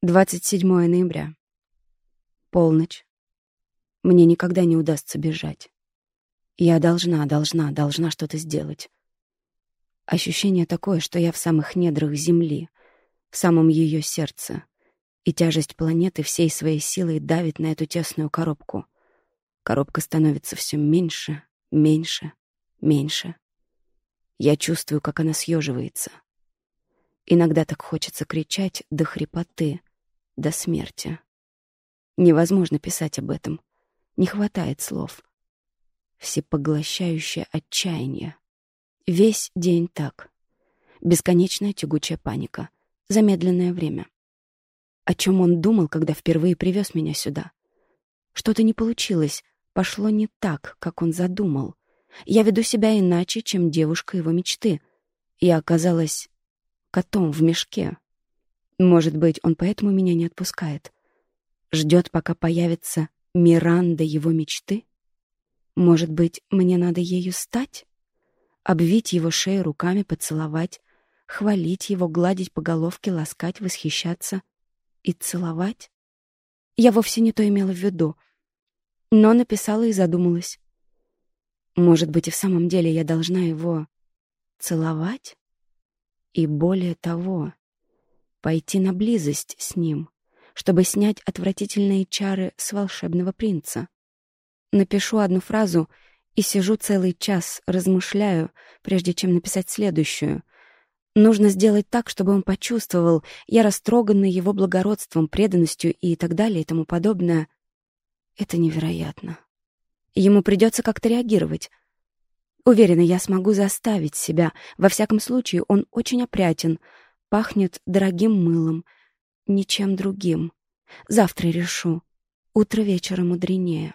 27 ноября. Полночь. Мне никогда не удастся бежать. Я должна, должна, должна что-то сделать. Ощущение такое, что я в самых недрах Земли, в самом ее сердце, и тяжесть планеты всей своей силой давит на эту тесную коробку. Коробка становится все меньше, меньше, меньше. Я чувствую, как она съеживается. Иногда так хочется кричать до хрипоты, до смерти. Невозможно писать об этом. Не хватает слов. Всепоглощающее отчаяние. Весь день так. Бесконечная тягучая паника. Замедленное время. О чем он думал, когда впервые привез меня сюда? Что-то не получилось, пошло не так, как он задумал. Я веду себя иначе, чем девушка его мечты. Я оказалась котом в мешке. Может быть, он поэтому меня не отпускает. Ждет, пока появится Миранда его мечты? Может быть, мне надо ею стать? Обвить его шею руками, поцеловать, хвалить его, гладить по головке, ласкать, восхищаться и целовать? Я вовсе не то имела в виду, но написала и задумалась. Может быть, и в самом деле я должна его целовать? И более того, пойти на близость с ним, чтобы снять отвратительные чары с волшебного принца. Напишу одну фразу и сижу целый час, размышляю, прежде чем написать следующую. Нужно сделать так, чтобы он почувствовал, я растрогана его благородством, преданностью и так далее и тому подобное. Это невероятно. Ему придется как-то реагировать. Уверена, я смогу заставить себя. Во всяком случае, он очень опрятен — Пахнет дорогим мылом, ничем другим. Завтра решу. Утро вечера мудренее.